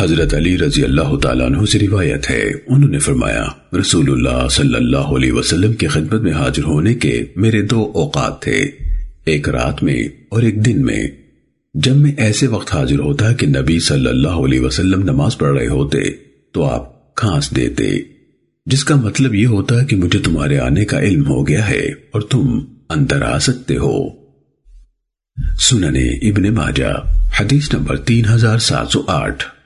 حضرت علی رضی اللہ تعالیٰ عنہ سے روایت ہے۔ انہوں نے فرمایا، رسول اللہ صلی اللہ علیہ وسلم کی خدمت میں حاضر ہونے کے میرے دو اوقات تھے۔ ایک رات میں اور ایک دن میں۔ جب میں ایسے وقت حاضر ہوتا کہ نبی صلی اللہ علیہ وسلم نماز پڑھ رہے ہوتے، تو آپ کھانس دیتے۔ جس کا مطلب یہ ہوتا کہ مجھے تمہارے آنے کا علم ہو گیا ہے اور تم اندر آ سکتے ہو۔ سننے ابن ماجہ، حدیث نمبر تین ہزار سات سو آٹھ۔